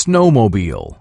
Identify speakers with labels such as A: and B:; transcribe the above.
A: snowmobile.